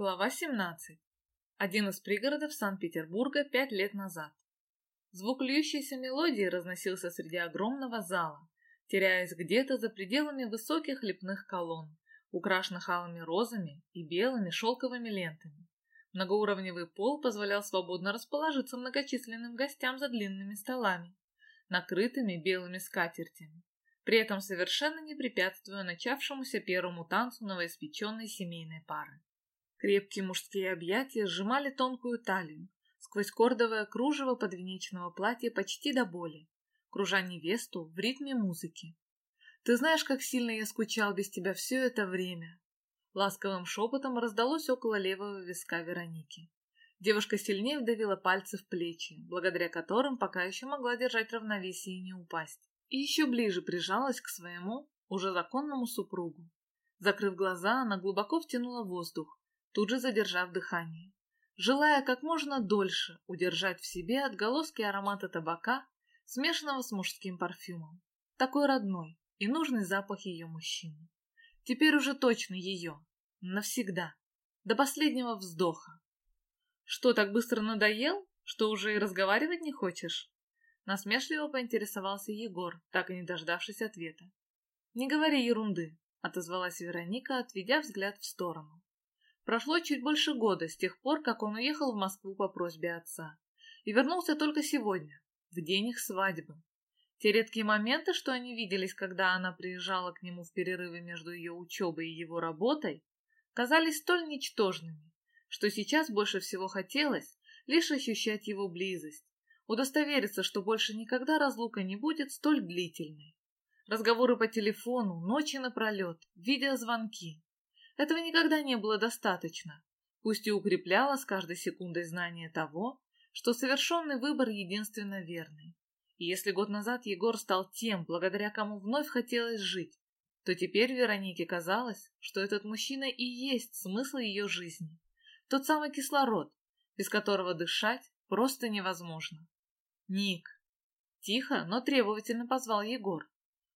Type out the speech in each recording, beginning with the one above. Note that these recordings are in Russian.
Глава 17. Один из пригородов Санкт-Петербурга пять лет назад. Звук льющейся мелодии разносился среди огромного зала, теряясь где-то за пределами высоких лепных колонн, украшенных алыми розами и белыми шелковыми лентами. Многоуровневый пол позволял свободно расположиться многочисленным гостям за длинными столами, накрытыми белыми скатертями, при этом совершенно не препятствуя начавшемуся первому танцу новоиспеченной семейной пары. Крепкие мужские объятия сжимали тонкую талию, сквозь кордовое кружево подвенечного платья почти до боли, кружа невесту в ритме музыки. «Ты знаешь, как сильно я скучал без тебя все это время!» Ласковым шепотом раздалось около левого виска Вероники. Девушка сильнее вдавила пальцы в плечи, благодаря которым пока еще могла держать равновесие и не упасть. И еще ближе прижалась к своему, уже законному супругу. Закрыв глаза, она глубоко втянула воздух, тут же задержав дыхание, желая как можно дольше удержать в себе отголоски аромата табака, смешанного с мужским парфюмом. Такой родной и нужный запах ее мужчины. Теперь уже точно ее. Навсегда. До последнего вздоха. Что, так быстро надоел, что уже и разговаривать не хочешь? Насмешливо поинтересовался Егор, так и не дождавшись ответа. «Не говори ерунды», — отозвалась Вероника, отведя взгляд в сторону. Прошло чуть больше года с тех пор, как он уехал в Москву по просьбе отца. И вернулся только сегодня, в день их свадьбы. Те редкие моменты, что они виделись, когда она приезжала к нему в перерывы между ее учебой и его работой, казались столь ничтожными, что сейчас больше всего хотелось лишь ощущать его близость, удостовериться, что больше никогда разлука не будет столь длительной. Разговоры по телефону, ночи напролет, видеозвонки. Этого никогда не было достаточно, пусть и укрепляло с каждой секундой знание того, что совершенный выбор единственно верный. И если год назад Егор стал тем, благодаря кому вновь хотелось жить, то теперь Веронике казалось, что этот мужчина и есть смысл ее жизни. Тот самый кислород, без которого дышать просто невозможно. «Ник!» Тихо, но требовательно позвал Егор.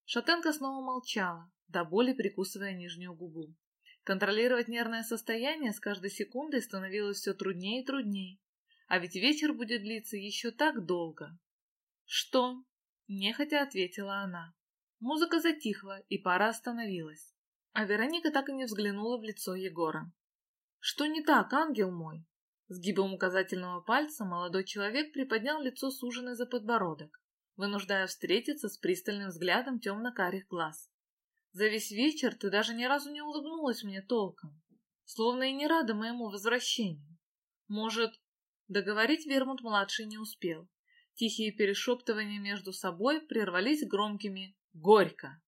Шатенка снова молчала, до боли прикусывая нижнюю губу. Контролировать нервное состояние с каждой секундой становилось все труднее и труднее. А ведь вечер будет длиться еще так долго. «Что?» – нехотя ответила она. Музыка затихла, и пара остановилась. А Вероника так и не взглянула в лицо Егора. «Что не так, ангел мой?» Сгибом указательного пальца молодой человек приподнял лицо суженой за подбородок, вынуждая встретиться с пристальным взглядом темно-карих глаз. За весь вечер ты даже ни разу не улыбнулась мне толком, словно и не рада моему возвращению. Может, договорить Вермут-младший не успел. Тихие перешептывания между собой прервались громкими «Горько!».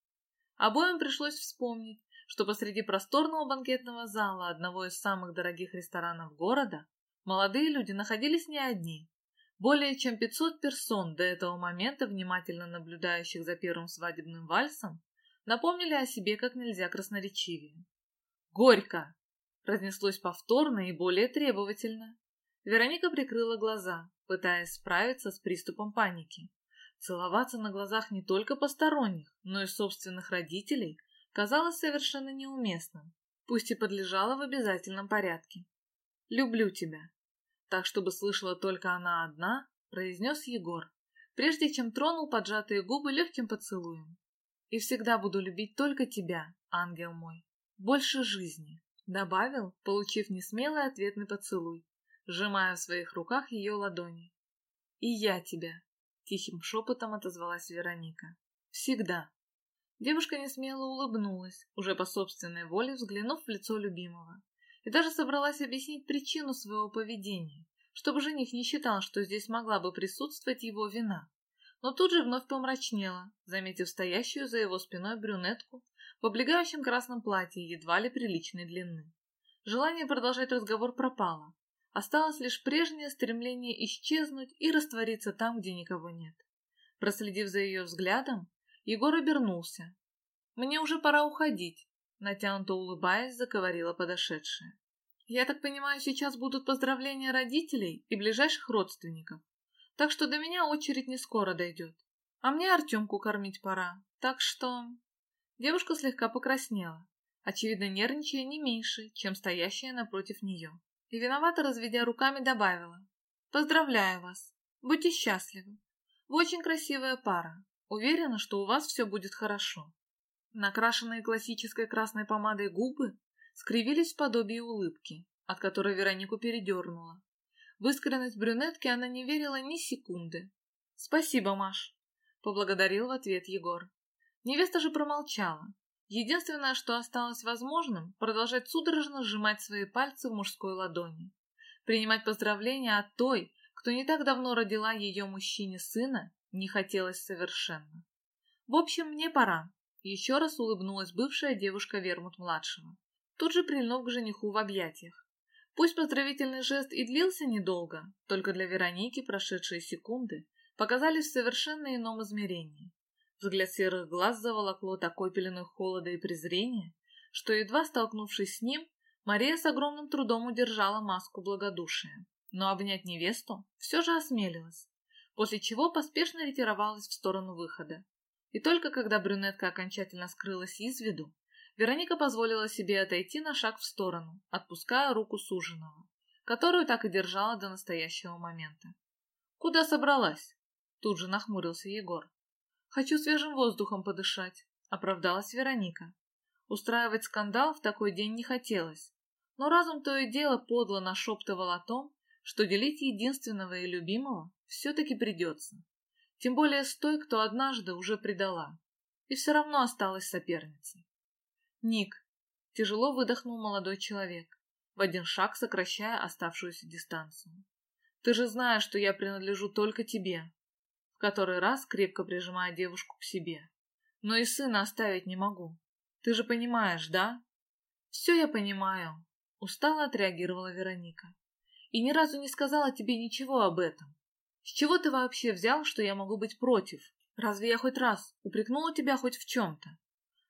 Обоим пришлось вспомнить, что посреди просторного банкетного зала одного из самых дорогих ресторанов города молодые люди находились не одни. Более чем 500 персон, до этого момента внимательно наблюдающих за первым свадебным вальсом, напомнили о себе как нельзя красноречивее. «Горько!» — разнеслось повторно и более требовательно. Вероника прикрыла глаза, пытаясь справиться с приступом паники. Целоваться на глазах не только посторонних, но и собственных родителей казалось совершенно неуместным, пусть и подлежало в обязательном порядке. «Люблю тебя», так, чтобы слышала только она одна, произнес Егор, прежде чем тронул поджатые губы легким поцелуем и всегда буду любить только тебя, ангел мой, больше жизни», — добавил, получив несмелый ответный поцелуй, сжимая в своих руках ее ладони. «И я тебя», — тихим шепотом отозвалась Вероника. «Всегда». Девушка несмело улыбнулась, уже по собственной воле взглянув в лицо любимого, и даже собралась объяснить причину своего поведения, чтобы жених не считал, что здесь могла бы присутствовать его вина но тут же вновь помрачнела, заметив стоящую за его спиной брюнетку в облегающем красном платье едва ли приличной длины. Желание продолжать разговор пропало. Осталось лишь прежнее стремление исчезнуть и раствориться там, где никого нет. Проследив за ее взглядом, Егор обернулся. «Мне уже пора уходить», — натянуто улыбаясь, заговорила подошедшая. «Я так понимаю, сейчас будут поздравления родителей и ближайших родственников так что до меня очередь не скоро дойдет. А мне Артемку кормить пора, так что...» Девушка слегка покраснела, очевидно нервничая не меньше, чем стоящая напротив нее. И виновато разведя руками добавила. «Поздравляю вас. Будьте счастливы. Вы очень красивая пара. Уверена, что у вас все будет хорошо». Накрашенные классической красной помадой губы скривились в подобии улыбки, от которой Веронику передернула. В искренность брюнетки она не верила ни секунды. «Спасибо, Маш», — поблагодарил в ответ Егор. Невеста же промолчала. Единственное, что осталось возможным, продолжать судорожно сжимать свои пальцы в мужской ладони. Принимать поздравления от той, кто не так давно родила ее мужчине сына, не хотелось совершенно. В общем, мне пора. Еще раз улыбнулась бывшая девушка Вермут-младшего, тут же прильнув к жениху в объятиях. Пусть поздравительный жест и длился недолго, только для Вероники прошедшие секунды показались в совершенно ином измерении. Взгляд серых глаз заволокло такой пеленой холода и презрения, что, едва столкнувшись с ним, Мария с огромным трудом удержала маску благодушия, но обнять невесту все же осмелилась, после чего поспешно ретировалась в сторону выхода. И только когда брюнетка окончательно скрылась из виду, Вероника позволила себе отойти на шаг в сторону, отпуская руку суженого, которую так и держала до настоящего момента. «Куда собралась?» Тут же нахмурился Егор. «Хочу свежим воздухом подышать», — оправдалась Вероника. Устраивать скандал в такой день не хотелось, но разум то и дело подло нашептывал о том, что делить единственного и любимого все-таки придется. Тем более с той, кто однажды уже предала. И все равно осталась соперницей. Ник. Тяжело выдохнул молодой человек, в один шаг сокращая оставшуюся дистанцию. Ты же знаешь, что я принадлежу только тебе. В который раз крепко прижимая девушку к себе. Но и сына оставить не могу. Ты же понимаешь, да? Все я понимаю. Устало отреагировала Вероника. И ни разу не сказала тебе ничего об этом. С чего ты вообще взял, что я могу быть против? Разве я хоть раз упрекнула тебя хоть в чем-то?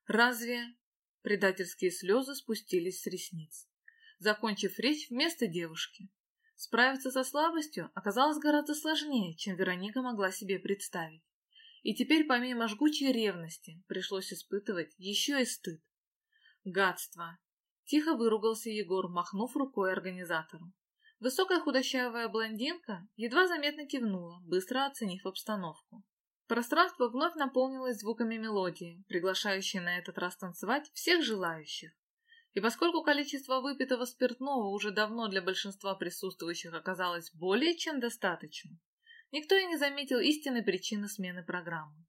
Разве... Предательские слезы спустились с ресниц. Закончив речь вместо девушки. Справиться со слабостью оказалось гораздо сложнее, чем Вероника могла себе представить. И теперь помимо жгучей ревности пришлось испытывать еще и стыд. Гадство! Тихо выругался Егор, махнув рукой организатору. Высокая худощавая блондинка едва заметно кивнула, быстро оценив обстановку. Пространство вновь наполнилось звуками мелодии, приглашающей на этот раз танцевать всех желающих. И поскольку количество выпитого спиртного уже давно для большинства присутствующих оказалось более чем достаточно, никто и не заметил истинной причины смены программы.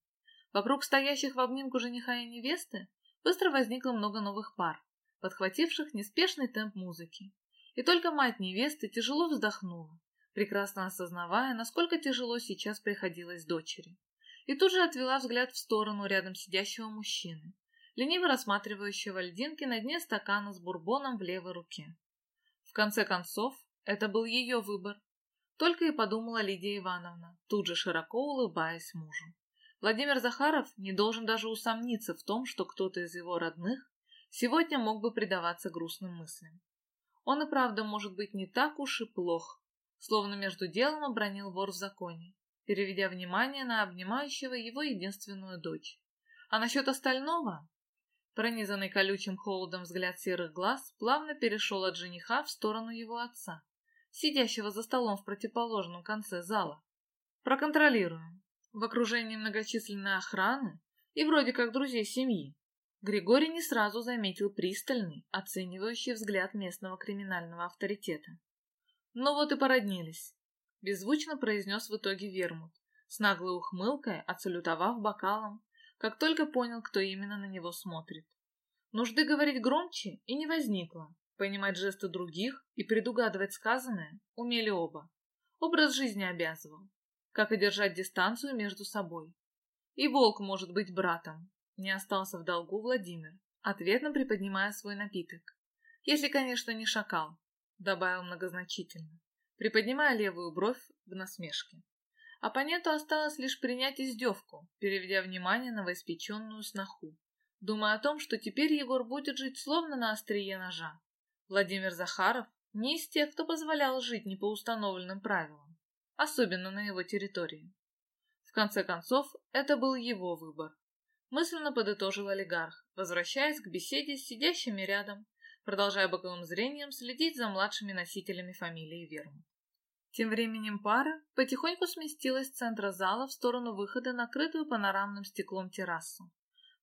Вокруг стоящих в обнимку жениха и невесты быстро возникло много новых пар, подхвативших неспешный темп музыки. И только мать невесты тяжело вздохнула, прекрасно осознавая, насколько тяжело сейчас приходилось дочери и тут же отвела взгляд в сторону рядом сидящего мужчины, лениво рассматривающего льдинки на дне стакана с бурбоном в левой руке. В конце концов, это был ее выбор. Только и подумала Лидия Ивановна, тут же широко улыбаясь мужу. Владимир Захаров не должен даже усомниться в том, что кто-то из его родных сегодня мог бы предаваться грустным мыслям. Он и правда может быть не так уж и плох, словно между делом обронил вор в законе переведя внимание на обнимающего его единственную дочь. А насчет остального? Пронизанный колючим холодом взгляд серых глаз плавно перешел от жениха в сторону его отца, сидящего за столом в противоположном конце зала. Проконтролируем. В окружении многочисленной охраны и вроде как друзей семьи. Григорий не сразу заметил пристальный, оценивающий взгляд местного криминального авторитета. Ну вот и породнились беззвучно произнес в итоге Вермут, с наглой ухмылкой отсалютовав бокалом, как только понял, кто именно на него смотрит. Нужды говорить громче и не возникло. Понимать жесты других и предугадывать сказанное умели оба. Образ жизни обязывал, как и держать дистанцию между собой. И волк может быть братом. Не остался в долгу Владимир, ответно приподнимая свой напиток. Если, конечно, не шакал, добавил многозначительно приподнимая левую бровь в насмешке. Оппоненту осталось лишь принять издевку, переведя внимание на воиспеченную сноху, думая о том, что теперь Егор будет жить словно на острие ножа. Владимир Захаров не из тех, кто позволял жить не по установленным правилам, особенно на его территории. В конце концов, это был его выбор. Мысленно подытожил олигарх, возвращаясь к беседе с сидящими рядом, продолжая боковым зрением следить за младшими носителями фамилии Вермут. Тем временем пара потихоньку сместилась с центра зала в сторону выхода на крытую панорамным стеклом террасу.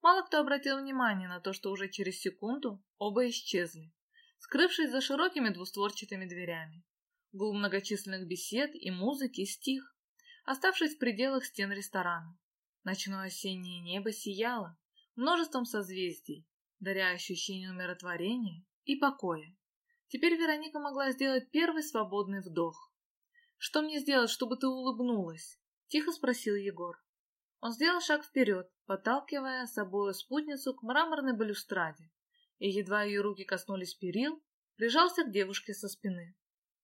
Мало кто обратил внимание на то, что уже через секунду оба исчезли, скрывшись за широкими двустворчатыми дверями. Гул многочисленных бесед и музыки стих, оставшись в пределах стен ресторана. Ночное осеннее небо сияло множеством созвездий, даря ощущение умиротворения и покоя. Теперь Вероника могла сделать первый свободный вдох. «Что мне сделать, чтобы ты улыбнулась?» — тихо спросил Егор. Он сделал шаг вперед, подталкивая собою спутницу к мраморной балюстраде, и едва ее руки коснулись перил, прижался к девушке со спины.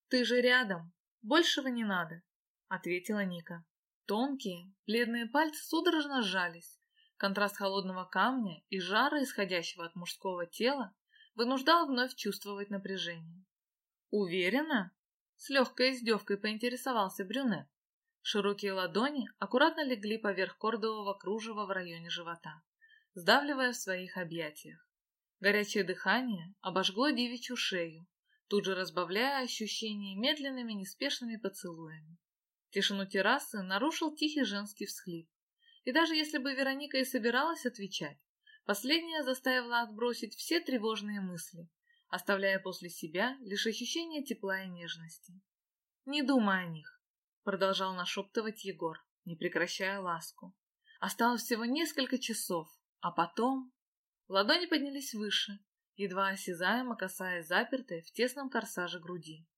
«Ты же рядом, большего не надо», — ответила Ника. Тонкие, бледные пальцы судорожно сжались. Контраст холодного камня и жара, исходящего от мужского тела, вынуждал вновь чувствовать напряжение. «Уверена?» — с легкой издевкой поинтересовался брюнет. Широкие ладони аккуратно легли поверх кордового кружева в районе живота, сдавливая в своих объятиях. Горячее дыхание обожгло девичью шею, тут же разбавляя ощущение медленными неспешными поцелуями. Тишину террасы нарушил тихий женский всхлип. И даже если бы Вероника и собиралась отвечать, последняя заставила отбросить все тревожные мысли, оставляя после себя лишь ощущение тепла и нежности. «Не думай о них», — продолжал нашептывать Егор, не прекращая ласку. «Осталось всего несколько часов, а потом...» Ладони поднялись выше, едва осязаемо касаясь запертой в тесном корсаже груди.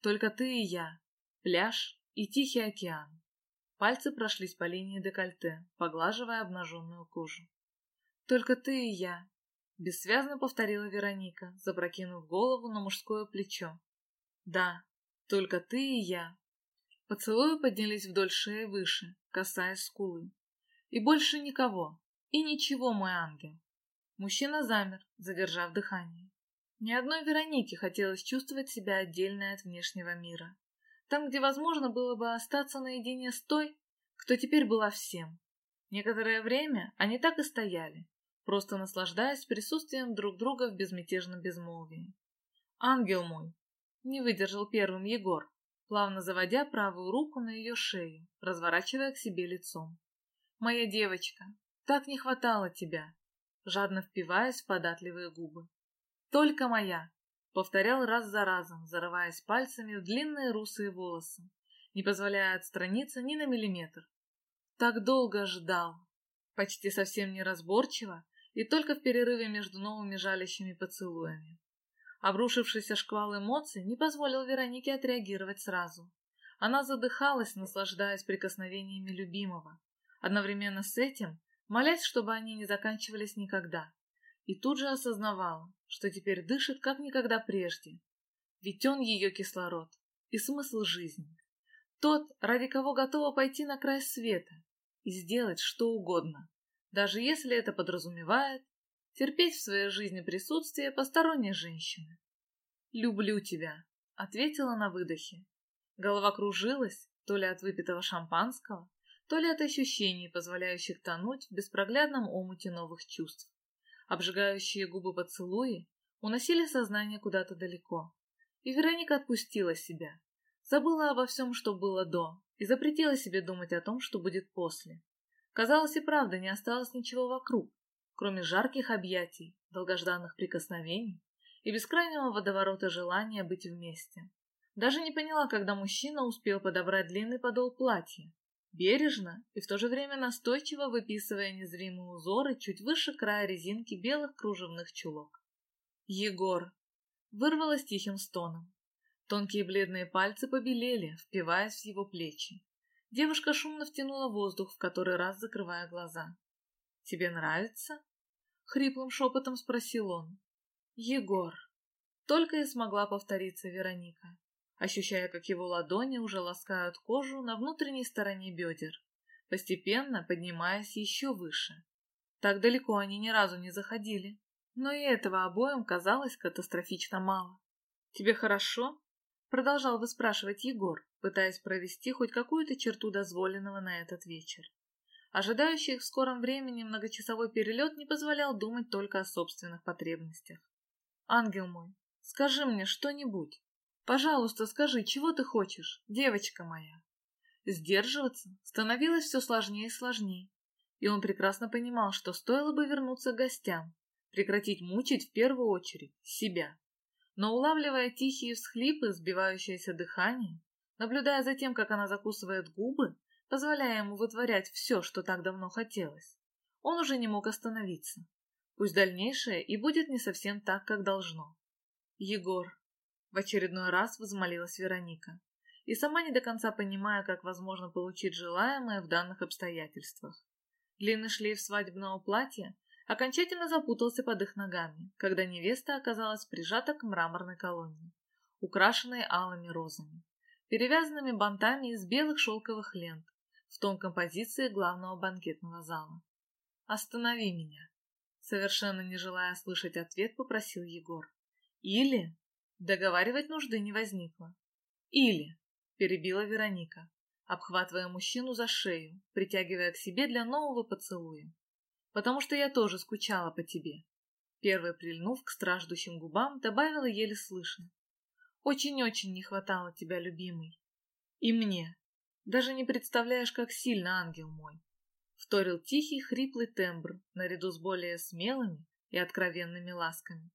«Только ты и я, пляж и Тихий океан». Пальцы прошлись по линии декольте, поглаживая обнаженную кожу. «Только ты и я», — бессвязно повторила Вероника, запрокинув голову на мужское плечо. «Да, только ты и я». Поцелуи поднялись вдоль шеи выше, касаясь скулы. «И больше никого, и ничего, мой ангел». Мужчина замер, задержав дыхание. Ни одной Веронике хотелось чувствовать себя отдельной от внешнего мира. Там, где возможно было бы остаться наедине с той, кто теперь была всем. Некоторое время они так и стояли, просто наслаждаясь присутствием друг друга в безмятежном безмолвии. «Ангел мой!» — не выдержал первым Егор, плавно заводя правую руку на ее шею, разворачивая к себе лицом. «Моя девочка, так не хватало тебя!» жадно впиваясь в податливые губы. «Только моя!» — повторял раз за разом, зарываясь пальцами в длинные русые волосы, не позволяя отстраниться ни на миллиметр. Так долго ждал, почти совсем неразборчиво и только в перерыве между новыми жалящими поцелуями. Обрушившийся шквал эмоций не позволил Веронике отреагировать сразу. Она задыхалась, наслаждаясь прикосновениями любимого. Одновременно с этим молясь, чтобы они не заканчивались никогда. И тут же осознавала, что теперь дышит как никогда прежде. Ведь он ее кислород и смысл жизни. Тот, ради кого готова пойти на край света и сделать что угодно, даже если это подразумевает терпеть в своей жизни присутствие посторонней женщины. «Люблю тебя», — ответила на выдохе. Голова кружилась, то ли от выпитого шампанского, то ли от ощущений, позволяющих тонуть в беспроглядном омуте новых чувств. Обжигающие губы поцелуи уносили сознание куда-то далеко. И Вероника отпустила себя, забыла обо всем, что было до, и запретила себе думать о том, что будет после. Казалось и правда, не осталось ничего вокруг, кроме жарких объятий, долгожданных прикосновений и бескрайнего водоворота желания быть вместе. Даже не поняла, когда мужчина успел подобрать длинный подол платья, бережно и в то же время настойчиво выписывая незримые узоры чуть выше края резинки белых кружевных чулок. «Егор!» вырвалось тихим стоном. Тонкие бледные пальцы побелели, впиваясь в его плечи. Девушка шумно втянула воздух, в который раз закрывая глаза. «Тебе нравится?» — хриплым шепотом спросил он. «Егор!» Только и смогла повториться Вероника ощущая, как его ладони уже ласкают кожу на внутренней стороне бедер, постепенно поднимаясь еще выше. Так далеко они ни разу не заходили, но и этого обоим казалось катастрофично мало. «Тебе хорошо?» — продолжал выспрашивать Егор, пытаясь провести хоть какую-то черту дозволенного на этот вечер. Ожидающий в скором времени многочасовой перелет не позволял думать только о собственных потребностях. «Ангел мой, скажи мне что-нибудь. Пожалуйста, скажи, чего ты хочешь, девочка моя?» Сдерживаться становилось все сложнее и сложнее, и он прекрасно понимал, что стоило бы вернуться к гостям, прекратить мучить в первую очередь себя. Но улавливая тихие всхлипы, сбивающееся дыхание, наблюдая за тем, как она закусывает губы, позволяя ему вытворять все, что так давно хотелось, он уже не мог остановиться. Пусть дальнейшее и будет не совсем так, как должно. «Егор!» — в очередной раз возмолилась Вероника, и сама не до конца понимая, как возможно получить желаемое в данных обстоятельствах. Длинный шлейф свадебного платья окончательно запутался под их ногами, когда невеста оказалась прижата к мраморной колонне, украшенной алыми розами, перевязанными бантами из белых шелковых лент, в тон композиции главного банкетного зала. «Останови меня!» Совершенно не желая слышать ответ, попросил Егор. «Или...» Договаривать нужды не возникло. «Или...» — перебила Вероника, обхватывая мужчину за шею, притягивая к себе для нового поцелуя потому что я тоже скучала по тебе. Первая, прильнув к страждущим губам, добавила еле слышно. Очень-очень не хватало тебя, любимый. И мне. Даже не представляешь, как сильно, ангел мой. Вторил тихий, хриплый тембр, наряду с более смелыми и откровенными ласками.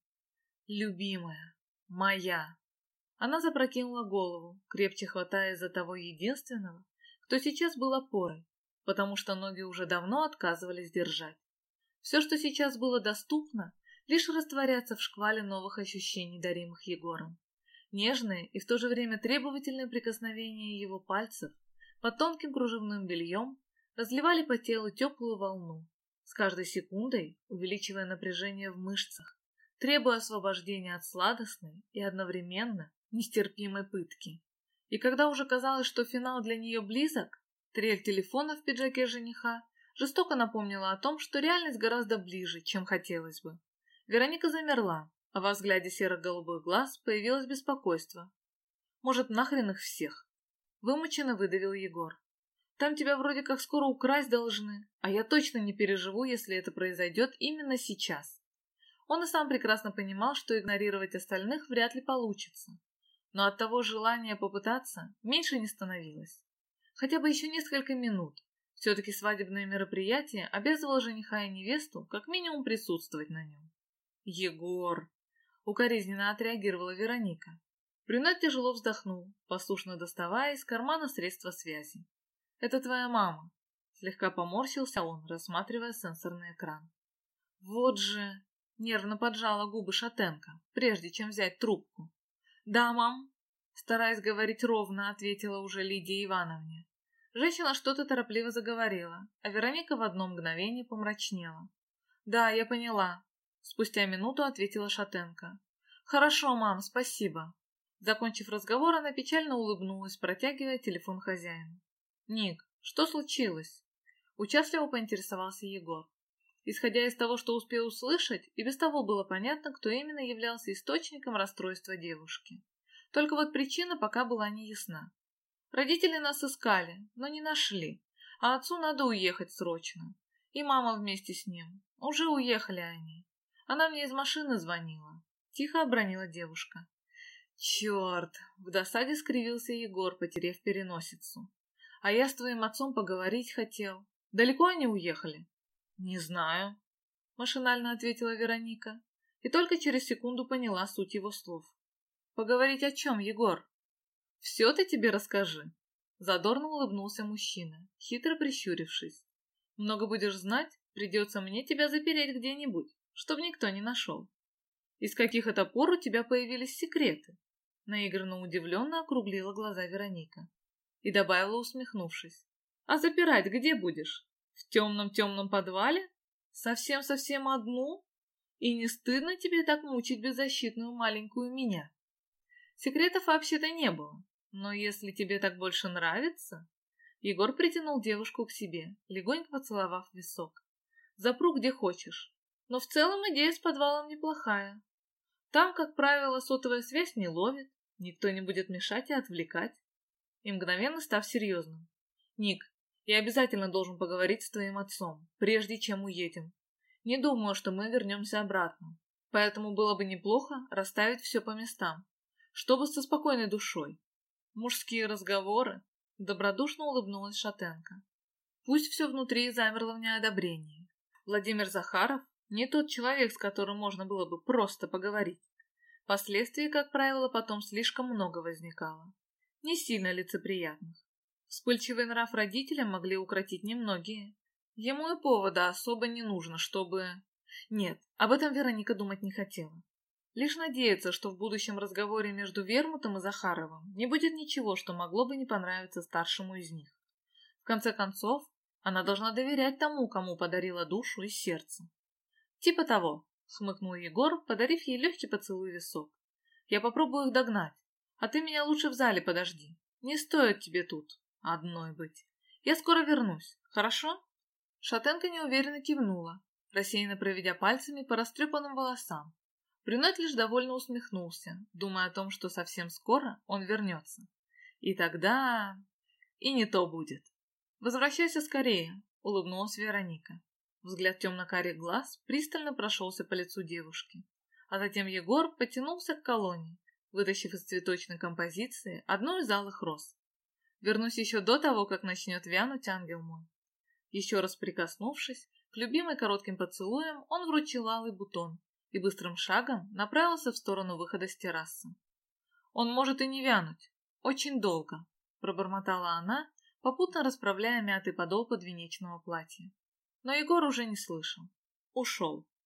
Любимая, моя. Она запрокинула голову, крепче хватая за того единственного, кто сейчас был опорой, потому что ноги уже давно отказывались держать. Все, что сейчас было доступно, лишь растворяться в шквале новых ощущений, даримых Егором. Нежные и в то же время требовательные прикосновения его пальцев под тонким кружевным бельем разливали по телу теплую волну, с каждой секундой увеличивая напряжение в мышцах, требуя освобождения от сладостной и одновременно нестерпимой пытки. И когда уже казалось, что финал для нее близок, трель телефона в пиджаке жениха жестоко напомнила о том, что реальность гораздо ближе, чем хотелось бы. Вероника замерла, а во взгляде серо-голубых глаз появилось беспокойство. «Может, нахрен их всех?» Вымученно выдавил Егор. «Там тебя вроде как скоро украсть должны, а я точно не переживу, если это произойдет именно сейчас». Он и сам прекрасно понимал, что игнорировать остальных вряд ли получится. Но от того желания попытаться меньше не становилось. Хотя бы еще несколько минут, все-таки свадебное мероприятие обязывало жениха и невесту как минимум присутствовать на нем. «Егор!» — укоризненно отреагировала Вероника. Брюнет тяжело вздохнул, послушно доставая из кармана средства связи. «Это твоя мама», — слегка поморщился он, рассматривая сенсорный экран. «Вот же!» — нервно поджала губы Шатенко, прежде чем взять трубку. «Да, мам», — стараясь говорить ровно, ответила уже Лидия Ивановне. Женщина что-то торопливо заговорила, а Вероника в одно мгновение помрачнела. «Да, я поняла», — спустя минуту ответила Шатенко. «Хорошо, мам, спасибо». Закончив разговор, она печально улыбнулась, протягивая телефон хозяину. «Ник, что случилось?» Участливо поинтересовался Егор. Исходя из того, что успел услышать, и без того было понятно, кто именно являлся источником расстройства девушки. Только вот причина пока была неясна. Родители нас искали, но не нашли, а отцу надо уехать срочно. И мама вместе с ним. Уже уехали они. Она мне из машины звонила. Тихо обронила девушка. Черт! В досаде скривился Егор, потеряв переносицу. А я с твоим отцом поговорить хотел. Далеко они уехали? Не знаю. Машинально ответила Вероника. И только через секунду поняла суть его слов. Поговорить о чем, Егор? «Все ты тебе расскажи», — задорно улыбнулся мужчина, хитро прищурившись. «Много будешь знать, придется мне тебя запереть где-нибудь, чтобы никто не нашел. Из каких это пор у тебя появились секреты?» Наигранно удивленно округлила глаза Вероника и добавила, усмехнувшись. «А запирать где будешь? В темном-темном подвале? Совсем-совсем одну? И не стыдно тебе так мучить беззащитную маленькую меня?» Секретов вообще-то не было, но если тебе так больше нравится... Егор притянул девушку к себе, легонько поцеловав висок. Запру где хочешь. Но в целом идея с подвалом неплохая. Там, как правило, сотовая связь не ловит, никто не будет мешать и отвлекать. И мгновенно став серьезным. Ник, Я обязательно должен поговорить с твоим отцом, прежде чем уедем. Не думаю, что мы вернемся обратно. Поэтому было бы неплохо расставить все по местам, чтобы со спокойной душой. Мужские разговоры, добродушно улыбнулась Шатенко. Пусть все внутри замерло в неодобрении. Владимир Захаров не тот человек, с которым можно было бы просто поговорить. Последствий, как правило, потом слишком много возникало. Не сильно лицеприятных. Вспыльчивый нрав родителям могли укротить немногие. Ему и повода особо не нужно, чтобы... Нет, об этом Вероника думать не хотела. Лишь надеяться, что в будущем разговоре между Вермутом и Захаровым не будет ничего, что могло бы не понравиться старшему из них. В конце концов, она должна доверять тому, кому подарила душу и сердце. Типа того, хмыкнул Егор, подарив ей легкий поцелуй висок. Я попробую их догнать, а ты меня лучше в зале подожди. Не стоит тебе тут одной быть. Я скоро вернусь, хорошо? Шатенка неуверенно кивнула, рассеянно проведя пальцами по растрепанным волосам. Брюнет лишь довольно усмехнулся, думая о том, что совсем скоро он вернется. И тогда... И не то будет. «Возвращайся скорее», — улыбнулась Вероника. Взгляд темно-карих глаз пристально прошелся по лицу девушки. А затем Егор потянулся к колонне, вытащив из цветочной композиции одну из алых роз. «Вернусь еще до того, как начнет вянуть ангел мой». Еще раз прикоснувшись, к любимой коротким поцелуем он вручил алый бутон и быстрым шагом направился в сторону выхода с террасы. «Он может и не вянуть. Очень долго», — пробормотала она, попутно расправляя мятый подол подвенечного платья. Но Егор уже не слышал. Ушел.